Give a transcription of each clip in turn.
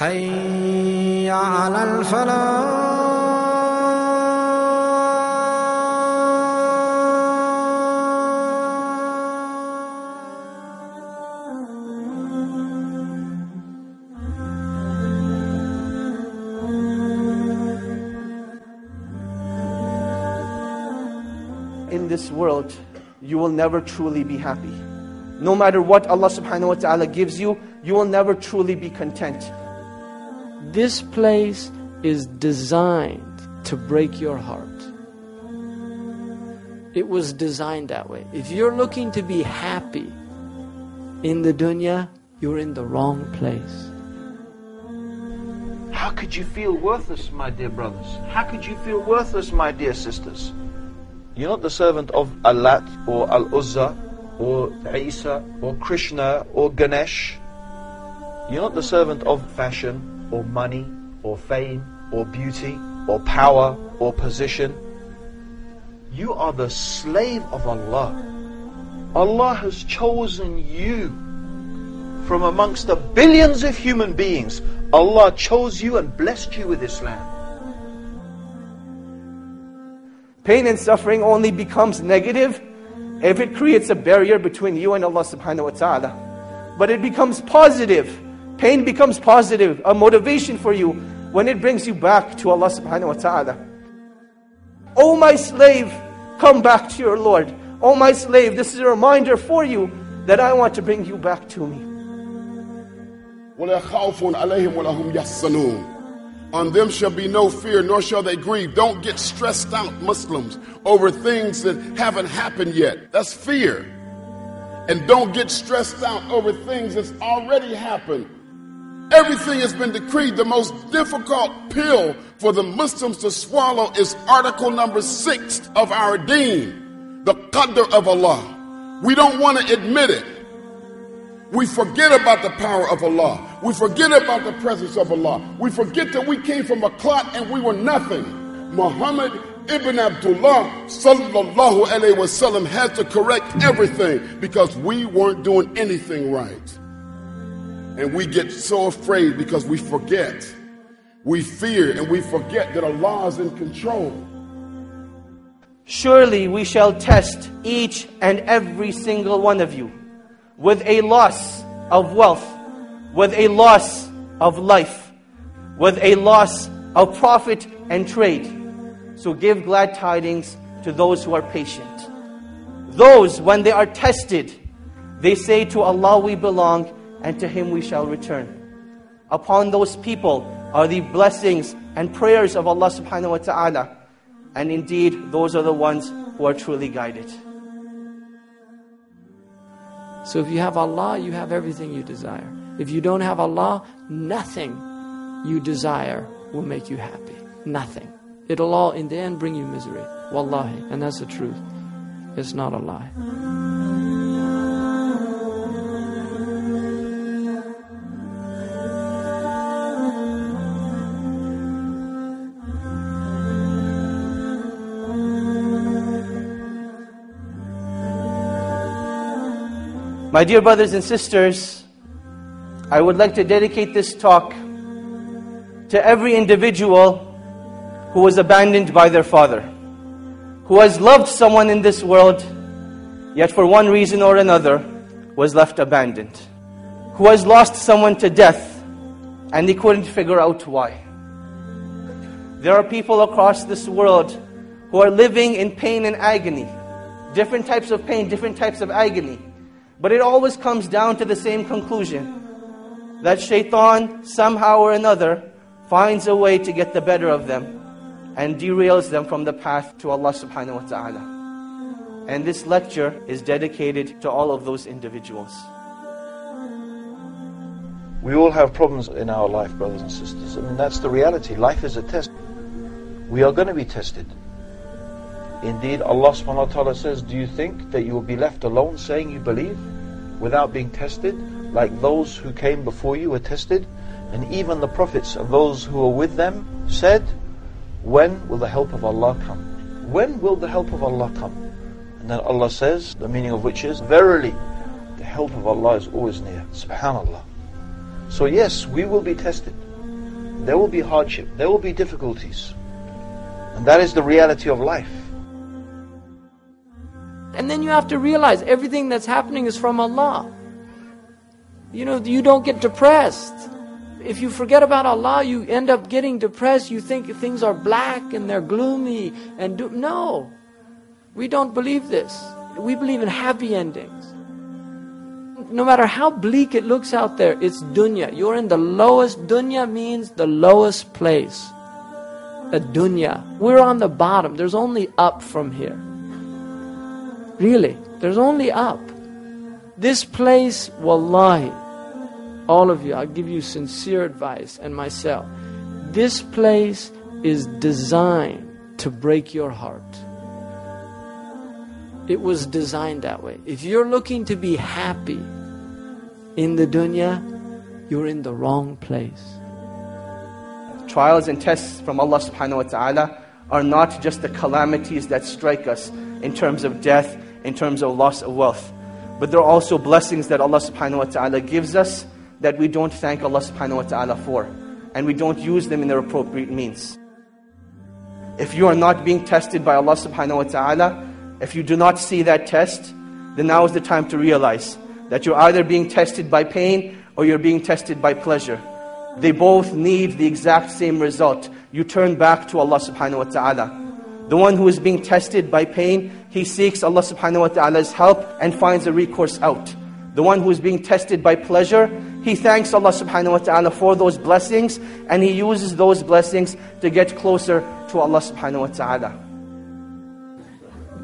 حي على in this world, you will never truly be happy. No matter what Allah subhanahu wa ta'ala gives you, you will never truly be content. This place is designed to break your heart. It was designed that way. If you're looking to be happy in the dunya, you're in the wrong place. How could you feel worthless, my dear brothers? How could you feel worthless, my dear sisters? You're not the servant of Allat or Al Uzza or Isa or Krishna or Ganesh. You're not the servant of fashion or money or fame or beauty or power or position. You are the slave of Allah. Allah has chosen you from amongst the billions of human beings. Allah chose you and blessed you with Islam. Pain and suffering only becomes negative if it creates a barrier between you and Allah subhanahu wa ta'ala. But it becomes positive. Pain becomes positive, a motivation for you when it brings you back to Allah subhanahu wa ta'ala. O my slave, come back to your Lord. O my slave, this is a reminder for you that I want to bring you back to me. On them shall be no fear, nor shall they grieve. Don't get stressed out, Muslims, over things that haven't happened yet. That's fear. And don't get stressed out over things that's already happened. Everything has been decreed. The most difficult pill for the Muslims to swallow is article number six of our deen, the qadr of Allah. We don't want to admit it. We forget about the power of Allah. We forget about the presence of Allah. We forget that we came from a clot and we were nothing. Muhammad ibn Abdullah sallallahu alayhi wasallam had to correct everything because we weren't doing anything right. And we get so afraid because we forget. We fear and we forget that Allah is in control. Surely we shall test each and every single one of you with a loss of wealth, with a loss of life, with a loss of profit and trade. So give glad tidings to those who are patient. Those, when they are tested, they say to Allah we belong and to Him we shall return. Upon those people are the blessings and prayers of Allah subhanahu wa ta'ala. And indeed, those are the ones who are truly guided. So if you have Allah, you have everything you desire. If you don't have Allah, nothing you desire will make you happy. Nothing. It'll all, in the end, bring you misery. Wallahi. And that's the truth. It's not a lie. My dear brothers and sisters, I would like to dedicate this talk to every individual who was abandoned by their father, who has loved someone in this world, yet for one reason or another was left abandoned, who has lost someone to death and he couldn't figure out why. There are people across this world who are living in pain and agony, different types of pain, different types of agony. But it always comes down to the same conclusion that shaitan, somehow or another, finds a way to get the better of them and derails them from the path to Allah subhanahu wa ta'ala. And this lecture is dedicated to all of those individuals. We all have problems in our life, brothers and sisters. I mean, that's the reality. Life is a test. We are going to be tested. Indeed, Allah subhanahu wa ta'ala says, Do you think that you will be left alone saying you believe without being tested, like those who came before you were tested? And even the prophets and those who were with them said, When will the help of Allah come? When will the help of Allah come? And then Allah says, the meaning of which is, Verily, the help of Allah is always near. Subhanallah. So yes, we will be tested. There will be hardship. There will be difficulties. And that is the reality of life. And then you have to realize everything that's happening is from Allah. You know, you don't get depressed. If you forget about Allah, you end up getting depressed. You think things are black and they're gloomy and do- no. We don't believe this. We believe in happy endings. No matter how bleak it looks out there, it's dunya. You're in the lowest. Dunya means the lowest place. A dunya. We're on the bottom. There's only up from here. Really, there's only up. This place, wallahi, all of you, I'll give you sincere advice and myself. This place is designed to break your heart. It was designed that way. If you're looking to be happy in the dunya, you're in the wrong place. Trials and tests from Allah subhanahu wa ta'ala are not just the calamities that strike us in terms of death in terms of loss of wealth. But there are also blessings that Allah subhanahu wa ta'ala gives us that we don't thank Allah subhanahu wa ta'ala for. And we don't use them in their appropriate means. If you are not being tested by Allah subhanahu wa ta'ala, if you do not see that test, then now is the time to realize that you're either being tested by pain or you're being tested by pleasure. They both need the exact same result. You turn back to Allah subhanahu wa ta'ala. The one who is being tested by pain, he seeks Allah subhanahu wa ta'ala's help and finds a recourse out. The one who is being tested by pleasure, he thanks Allah subhanahu wa ta'ala for those blessings and he uses those blessings to get closer to Allah subhanahu wa ta'ala.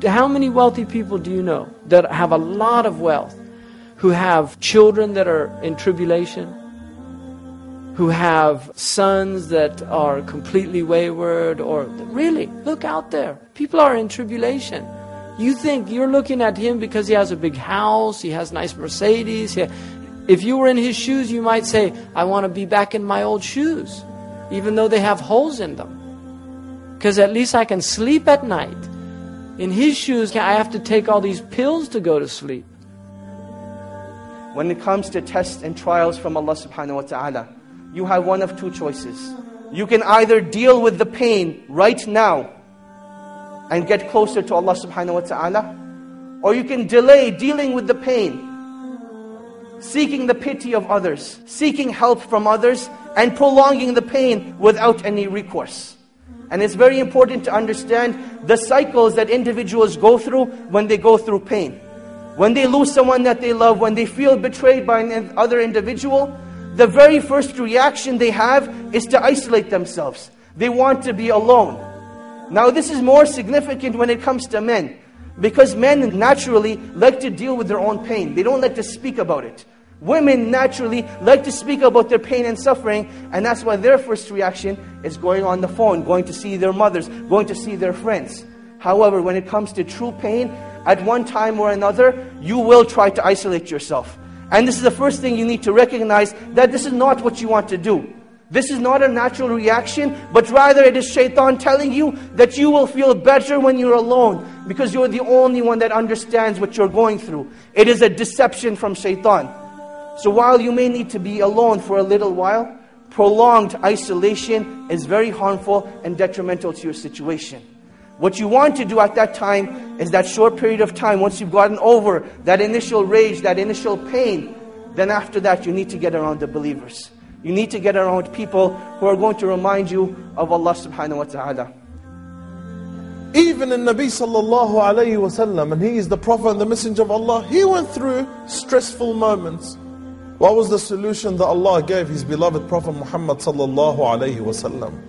How many wealthy people do you know that have a lot of wealth, who have children that are in tribulation? who have sons that are completely wayward or really look out there people are in tribulation you think you're looking at him because he has a big house he has nice mercedes if you were in his shoes you might say i want to be back in my old shoes even though they have holes in them. Because at least i can sleep at night. In his shoes i have to take all these pills to go to sleep. When it comes to tests and trials from allah subhanahu wa ta'ala you have one of two choices. You can either deal with the pain right now and get closer to Allah subhanahu wa ta'ala, or you can delay dealing with the pain, seeking the pity of others, seeking help from others, and prolonging the pain without any recourse. And it's very important to understand the cycles that individuals go through when they go through pain. When they lose someone that they love, when they feel betrayed by another individual, the very first reaction they have is to isolate themselves. They want to be alone. Now, this is more significant when it comes to men. Because men naturally like to deal with their own pain. They don't like to speak about it. Women naturally like to speak about their pain and suffering, and that's why their first reaction is going on the phone, going to see their mothers, going to see their friends. However, when it comes to true pain, at one time or another, you will try to isolate yourself. And this is the first thing you need to recognize that this is not what you want to do. This is not a natural reaction, but rather it is shaitan telling you that you will feel better when you're alone because you're the only one that understands what you're going through. It is a deception from shaitan. So while you may need to be alone for a little while, prolonged isolation is very harmful and detrimental to your situation. What you want to do at that time is that short period of time, once you've gotten over that initial rage, that initial pain, then after that you need to get around the believers. You need to get around people who are going to remind you of Allah subhanahu wa ta'ala. Even in Nabi sallallahu alayhi wasallam, and he is the Prophet and the Messenger of Allah, he went through stressful moments. What was the solution that Allah gave His beloved Prophet Muhammad sallallahu alayhi wasallam?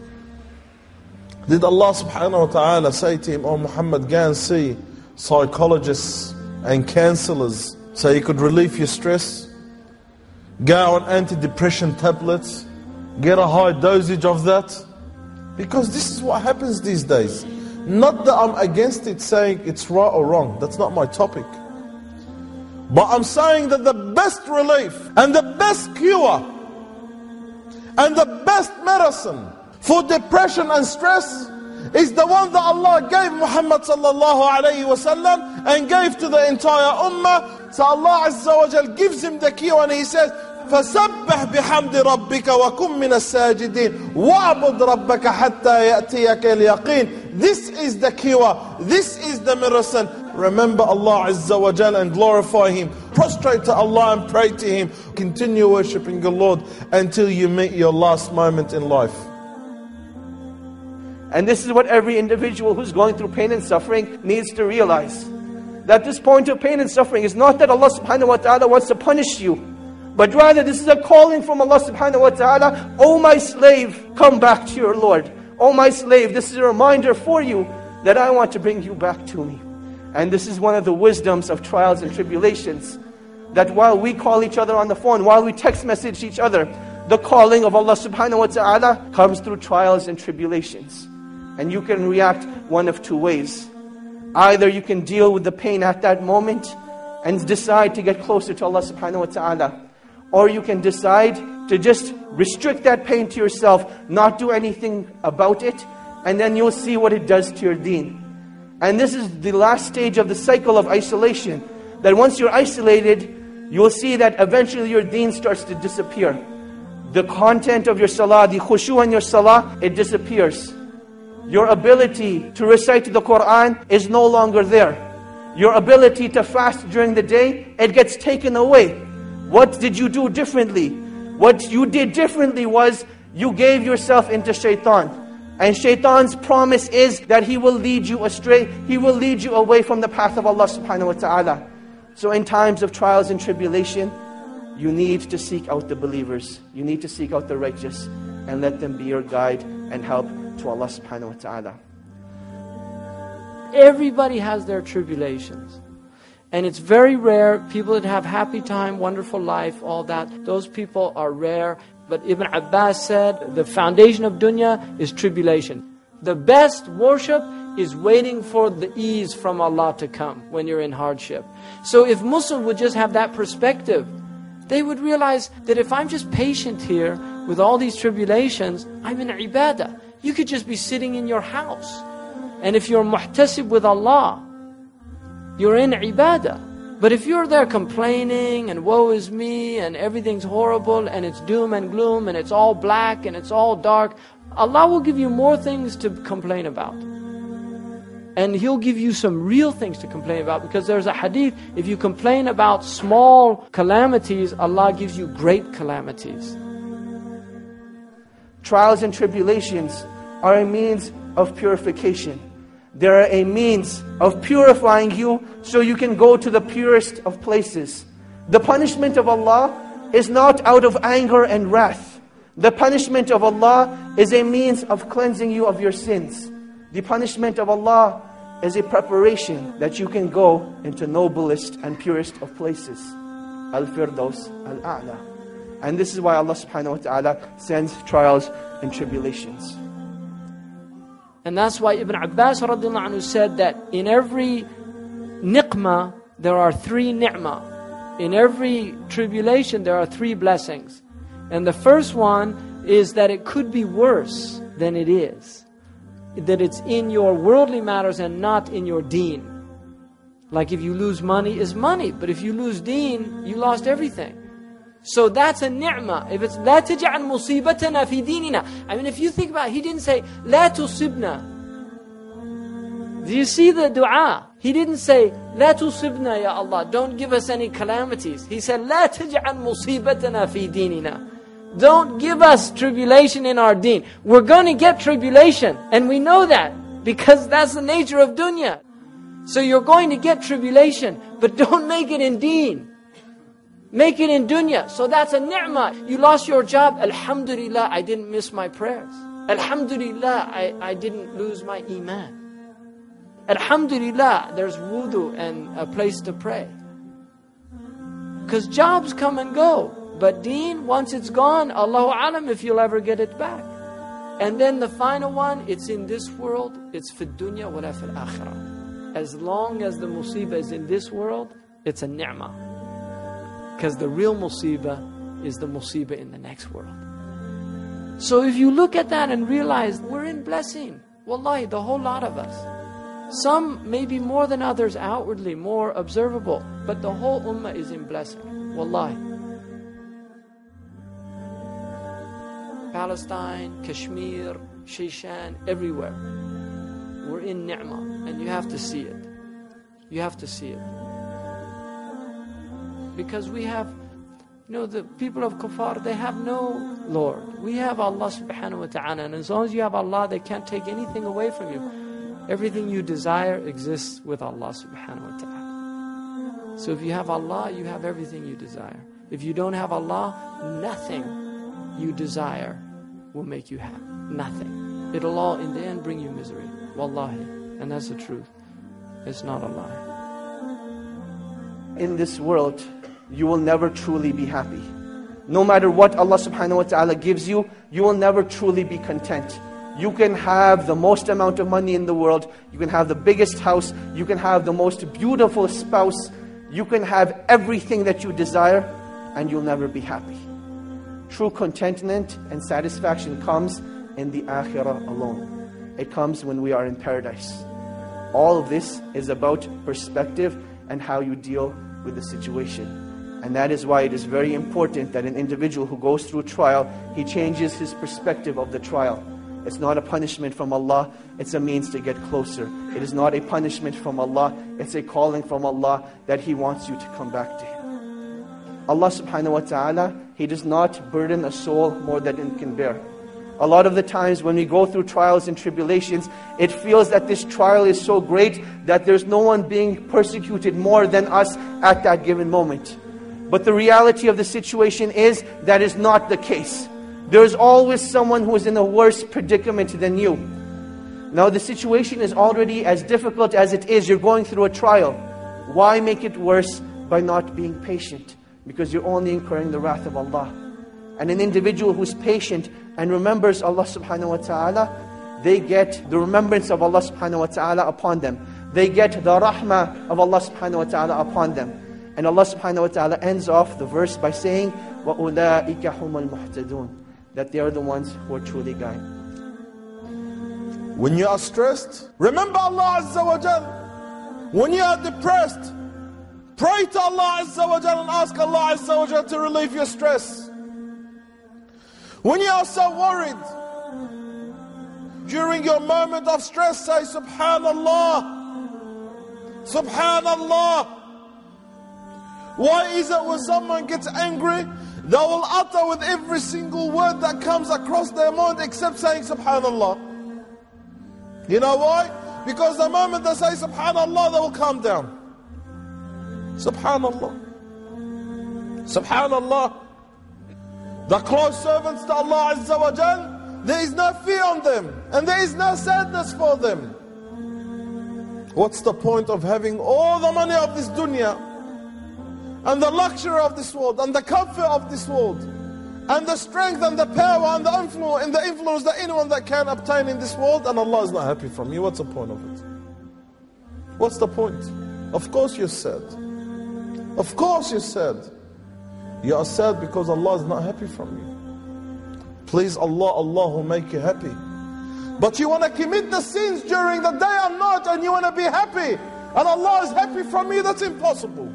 Did Allah subhanahu wa ta'ala say to him, Oh Muhammad, go and see psychologists and counselors so you could relieve your stress? Go on anti-depression tablets, get a high dosage of that. Because this is what happens these days. Not that I'm against it saying it's right or wrong. That's not my topic. But I'm saying that the best relief and the best cure and the best medicine for depression and stress is the one that Allah gave Muhammad sallallahu alayhi wasallam and gave to the entire ummah. So Allah Azza wa Jal gives him the cure and He says, فسبح بحمد ربك وكن من الساجدين واعبد ربك حتى يأتيك اليقين This is the cure. This is the medicine. Remember Allah Azza wa Jal and glorify Him. Prostrate to Allah and pray to Him. Continue worshipping the Lord until you meet your last moment in life. And this is what every individual who's going through pain and suffering needs to realize. That this point of pain and suffering is not that Allah subhanahu wa ta'ala wants to punish you, but rather this is a calling from Allah subhanahu wa ta'ala, O my slave, come back to your Lord. O my slave, this is a reminder for you that I want to bring you back to me. And this is one of the wisdoms of trials and tribulations. That while we call each other on the phone, while we text message each other, the calling of Allah subhanahu wa ta'ala comes through trials and tribulations. And you can react one of two ways. Either you can deal with the pain at that moment and decide to get closer to Allah subhanahu wa ta'ala. Or you can decide to just restrict that pain to yourself, not do anything about it, and then you'll see what it does to your deen. And this is the last stage of the cycle of isolation. That once you're isolated, you will see that eventually your deen starts to disappear. The content of your salah, the khushu in your salah, it disappears. Your ability to recite the Quran is no longer there. Your ability to fast during the day, it gets taken away. What did you do differently? What you did differently was you gave yourself into shaitan. And shaitan's promise is that he will lead you astray. He will lead you away from the path of Allah subhanahu wa ta'ala. So in times of trials and tribulation, you need to seek out the believers. You need to seek out the righteous and let them be your guide and help to Allah subhanahu wa ta'ala. Everybody has their tribulations. And it's very rare, people that have happy time, wonderful life, all that, those people are rare. But Ibn Abbas said, the foundation of dunya is tribulation. The best worship is waiting for the ease from Allah to come when you're in hardship. So if Muslims would just have that perspective, they would realize that if I'm just patient here with all these tribulations, I'm in ibadah. You could just be sitting in your house. And if you're muhtasib with Allah, you're in ibadah. But if you're there complaining and woe is me and everything's horrible and it's doom and gloom and it's all black and it's all dark, Allah will give you more things to complain about. And He'll give you some real things to complain about because there's a hadith if you complain about small calamities, Allah gives you great calamities. Trials and tribulations are a means of purification. They are a means of purifying you so you can go to the purest of places. The punishment of Allah is not out of anger and wrath. The punishment of Allah is a means of cleansing you of your sins. The punishment of Allah is a preparation that you can go into noblest and purest of places. Al-Firdaus Al-A'la. And this is why Allah subhanahu wa ta'ala sends trials and tribulations. And that's why Ibn Abbas anhu said that in every niqmah, there are three ni'mah. In every tribulation, there are three blessings. And the first one is that it could be worse than it is. That it's in your worldly matters and not in your deen. Like if you lose money, is money. But if you lose deen, you lost everything. So that's a ni'mah. If it's لا تجعل مصيبتنا في ديننا. I mean, if you think about it, he didn't say لا تصبنا. Do you see the dua? He didn't say لا تصبنا يا Allah. Don't give us any calamities. He said لا تجعل مصيبتنا في ديننا. Don't give us tribulation in our deen. We're going to get tribulation. And we know that. Because that's the nature of dunya. So you're going to get tribulation. But don't make it in deen. Make it in dunya. So that's a ni'mah. You lost your job. Alhamdulillah, I didn't miss my prayers. Alhamdulillah, I, I didn't lose my iman. Alhamdulillah, there's wudu and a place to pray. Because jobs come and go. But deen, once it's gone, Allahu alam if you'll ever get it back. And then the final one, it's in this world, it's fi dunya wala fil akhirah. As long as the musibah is in this world, it's a ni'mah. Because the real musibah is the musibah in the next world. So if you look at that and realize we're in blessing, wallahi, the whole lot of us. Some maybe more than others outwardly, more observable, but the whole ummah is in blessing. Wallahi. Palestine, Kashmir, Shishan, everywhere. We're in ni'mah, and you have to see it. You have to see it. Because we have, you know, the people of Kufar, they have no Lord. We have Allah subhanahu wa ta'ala, and as long as you have Allah, they can't take anything away from you. Everything you desire exists with Allah subhanahu wa ta'ala. So if you have Allah, you have everything you desire. If you don't have Allah, nothing you desire will make you happy. Nothing. It'll all, in the end, bring you misery. Wallahi. And that's the truth. It's not a lie. In this world, you will never truly be happy. No matter what Allah subhanahu wa ta'ala gives you, you will never truly be content. You can have the most amount of money in the world, you can have the biggest house, you can have the most beautiful spouse, you can have everything that you desire, and you'll never be happy. True contentment and satisfaction comes in the akhirah alone. It comes when we are in paradise. All of this is about perspective and how you deal with the situation. And that is why it is very important that an individual who goes through trial, he changes his perspective of the trial. It's not a punishment from Allah, it's a means to get closer. It is not a punishment from Allah, it's a calling from Allah that He wants you to come back to Him. Allah subhanahu wa ta'ala, He does not burden a soul more than it can bear. A lot of the times when we go through trials and tribulations, it feels that this trial is so great that there's no one being persecuted more than us at that given moment. But the reality of the situation is that is not the case. There's always someone who is in a worse predicament than you. Now, the situation is already as difficult as it is. You're going through a trial. Why make it worse by not being patient? Because you're only incurring the wrath of Allah and an individual who's patient and remembers Allah subhanahu wa ta'ala, they get the remembrance of Allah subhanahu wa ta'ala upon them. They get the rahmah of Allah subhanahu wa ta'ala upon them. And Allah subhanahu wa ta'ala ends off the verse by saying, وَأُولَٰئِكَ هُمَ الْمُهْتَدُونَ That they are the ones who are truly guided. When you are stressed, remember Allah Azza wa Jal. When you are depressed, pray to Allah Azza wa Jal and ask Allah Azza wa Jal to relieve your stress. When you are so worried, during your moment of stress, say Subhanallah. Subhanallah. Why is it when someone gets angry, they will utter with every single word that comes across their mind except saying Subhanallah? You know why? Because the moment they say Subhanallah, they will calm down. Subhanallah. Subhanallah. The close servants to Allah Azza wa Jal, there is no fear on them and there is no sadness for them. What's the point of having all the money of this dunya and the luxury of this world and the comfort of this world and the strength and the power and the influence and the influence that anyone that can obtain in this world and Allah is not happy from you? What's the point of it? What's the point? Of course you're sad. Of course you're sad. You are sad because Allah is not happy from you. Please Allah, Allah will make you happy. But you want to commit the sins during the day and night and you want to be happy. And Allah is happy from you, that's impossible.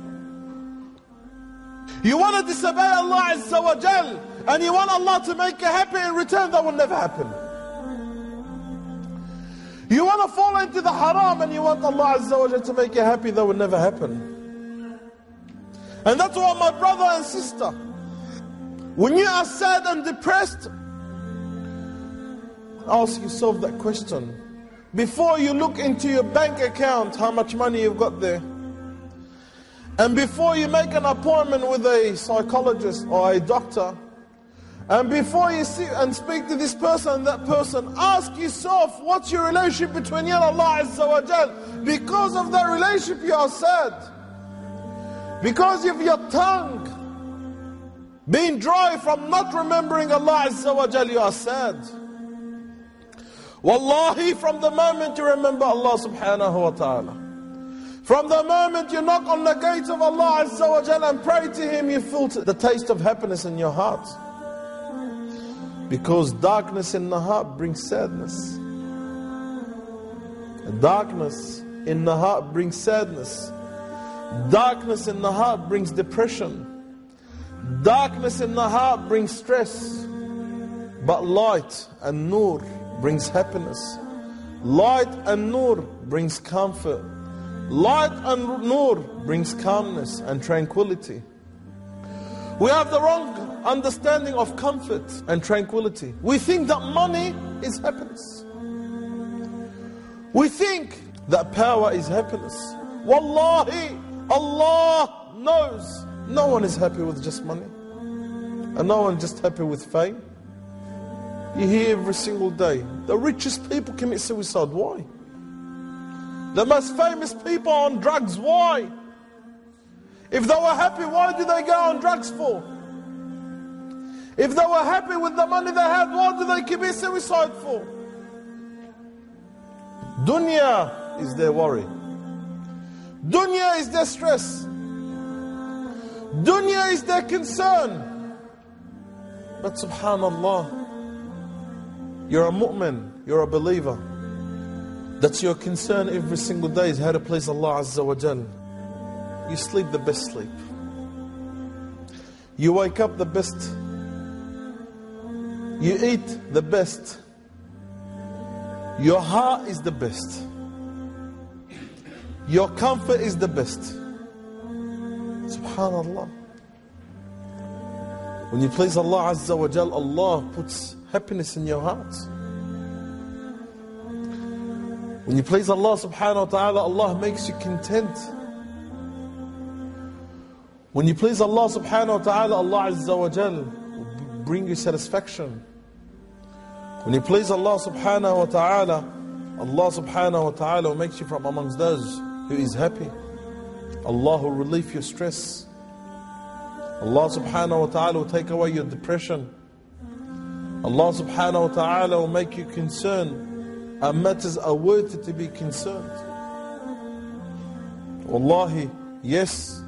You want to disobey Allah Azza wa Jal and you want Allah to make you happy in return, that will never happen. You want to fall into the haram and you want Allah Azza wa Jal to make you happy, that will never happen. And that's why, my brother and sister, when you are sad and depressed, ask yourself that question. Before you look into your bank account, how much money you've got there. And before you make an appointment with a psychologist or a doctor, and before you see and speak to this person and that person, ask yourself what's your relationship between you and Allah Azza wa Jal. Because of that relationship, you are sad. Because of your tongue being dry from not remembering Allah Azza wa Jal, you are sad. Wallahi, from the moment you remember Allah subhanahu wa ta'ala, from the moment you knock on the gates of Allah Azza wa Jal and pray to Him, you feel the taste of happiness in your heart. Because darkness in the heart brings sadness. Darkness in the heart brings sadness. Darkness in the heart brings depression. Darkness in the heart brings stress. But light and nur brings happiness. Light and nur brings comfort. Light and nur brings calmness and tranquility. We have the wrong understanding of comfort and tranquility. We think that money is happiness. We think that power is happiness. Wallahi, Allah knows no one is happy with just money. And no one just happy with fame. You hear every single day the richest people commit suicide. Why? The most famous people on drugs. Why? If they were happy, why do they go on drugs for? If they were happy with the money they had, why do they commit suicide for? Dunya is their worry. Dunya is their stress. Dunya is their concern. But subhanallah, you're a mu'min, you're a believer. That's your concern every single day is how to please Allah Azza wa Jal. You sleep the best sleep. You wake up the best. You eat the best. Your heart is the best. Your comfort is the best. Subhanallah. When you please Allah Azza wa Jal, Allah puts happiness in your heart. When you please Allah subhanahu wa ta'ala, Allah makes you content. When you please Allah subhanahu wa ta'ala, Allah Azza wa Jal will bring you satisfaction. When you please Allah subhanahu wa ta'ala, Allah subhanahu wa ta'ala will make you from amongst those who is happy. Allah will relieve your stress. Allah subhanahu wa ta'ala will take away your depression. Allah subhanahu wa ta'ala will make you concerned and matters are worthy to be concerned. Wallahi, yes,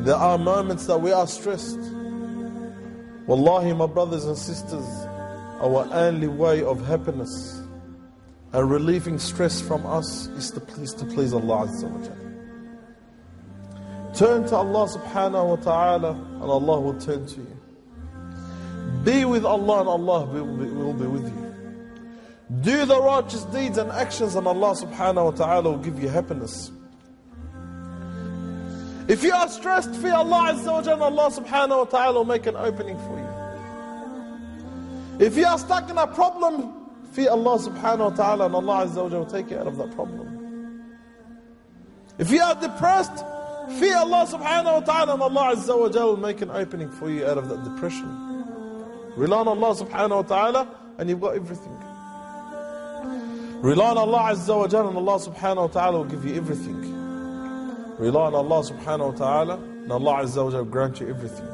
there are moments that we are stressed. Wallahi, my brothers and sisters, our only way of happiness and relieving stress from us is to please to please Allah Azza wa Turn to Allah subhanahu wa ta'ala and Allah will turn to you. Be with Allah and Allah will be, will be with you. Do the righteous deeds and actions and Allah subhanahu wa ta'ala will give you happiness. If you are stressed, fear Allah Azza wa Jalla, Allah subhanahu wa ta'ala will make an opening for you. If you are stuck in a problem, fear Allah subhanahu wa ta'ala and Allah Azza wa Jalla will take you out of that problem. If you are depressed, fear Allah subhanahu wa ta'ala and Allah Azza wa Jalla will make an opening for you out of that depression. Rely on Allah subhanahu wa ta'ala and you've got everything. Rely on Allah Azza wa Jalla and Allah subhanahu wa ta'ala will give you everything. Rely on Allah subhanahu wa ta'ala and Allah Azza wa Jalla will grant you everything.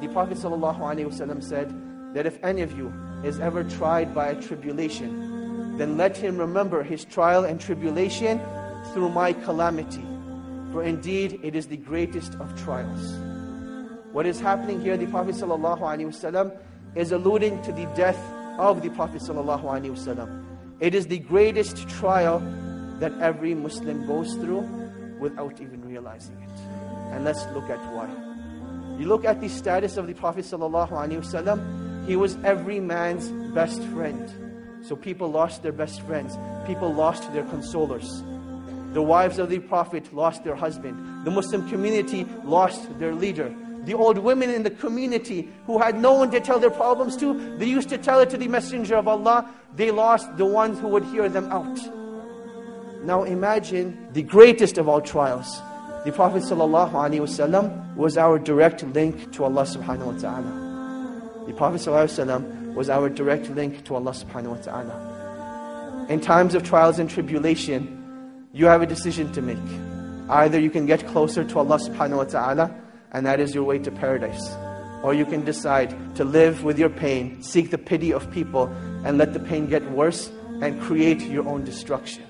The Prophet ﷺ said that if any of you is ever tried by a tribulation, then let him remember his trial and tribulation through my calamity. For indeed it is the greatest of trials. What is happening here, the Prophet ﷺ is alluding to the death of the Prophet ﷺ. It is the greatest trial that every Muslim goes through without even realizing it. And let's look at why. You look at the status of the Prophet ﷺ, he was every man's best friend. So people lost their best friends, people lost their consolers. The wives of the Prophet lost their husband. The Muslim community lost their leader the old women in the community who had no one to tell their problems to, they used to tell it to the Messenger of Allah. They lost the ones who would hear them out. Now imagine the greatest of all trials. The Prophet ﷺ was our direct link to Allah subhanahu wa ta'ala. The Prophet ﷺ was our direct link to Allah subhanahu wa ta'ala. In times of trials and tribulation, you have a decision to make. Either you can get closer to Allah subhanahu wa ta'ala and that is your way to paradise. Or you can decide to live with your pain, seek the pity of people, and let the pain get worse and create your own destruction.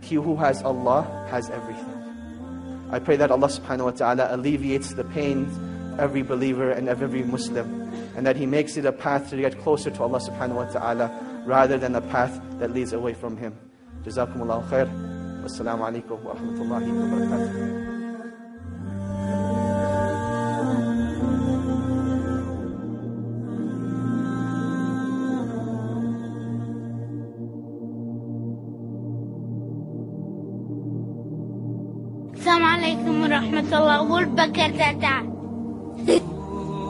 He who has Allah has everything. I pray that Allah subhanahu wa ta'ala alleviates the pain of every believer and of every Muslim. And that He makes it a path to get closer to Allah subhanahu wa ta'ala rather than a path that leads away from Him. جزاكم khair. Wassalamu alaikum wa rahmatullahi wa barakatuh. السلام عليكم ورحمة الله والبركاته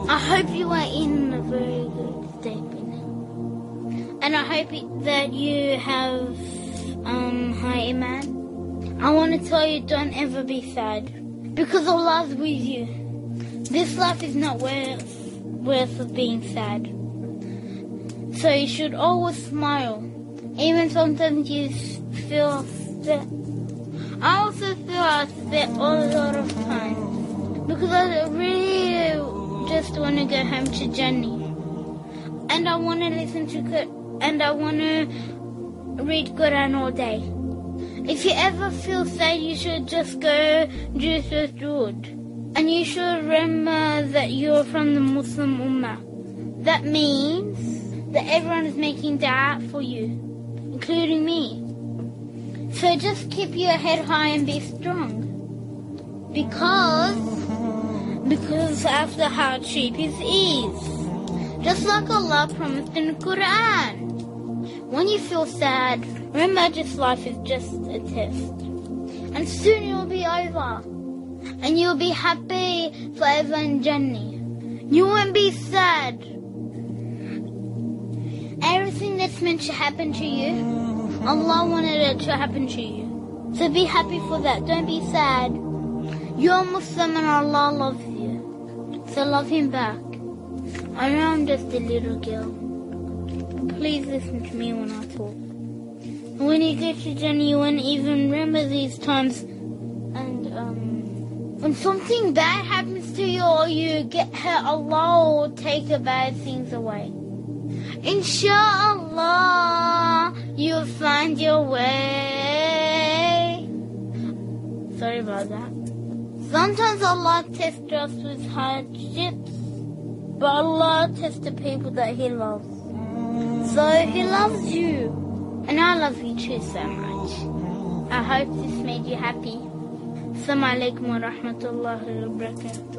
I hope you are in a very good state now. And I hope that you have um, high iman. I want to tell you don't ever be sad because Allah's with you. This life is not worth, worth of being sad. So you should always smile. Even sometimes you feel sad. I also feel upset a lot of times because I really just want to go home to Jannah, and I want to listen to good, and I want to read Quran all day. If you ever feel sad, you should just go do sujood, and you should remember that you're from the Muslim Ummah. That means that everyone is making dua for you, including me. So just keep your head high and be strong. Because because after hardship is ease. Just like Allah promised in the Quran. When you feel sad, remember this life is just a test. And soon it will be over. And you'll be happy forever in Jannah. You won't be sad. Everything that's meant to happen to you, Allah wanted it to happen to you. So be happy for that. Don't be sad. You're Muslim and Allah loves you. So love Him back. I know I'm just a little girl. Please listen to me when I talk. When you get to Jannah, you won't even remember these times. And um, when something bad happens to you or you get hurt, Allah will take the bad things away. Inshallah, you'll find your way. Sorry about that. Sometimes Allah tests us with hardships, but Allah tests the people that He loves. So He loves you, and I love you too so much. I hope this made you happy. Assalamu alaikum wa rahmatullahi wa barakatuh.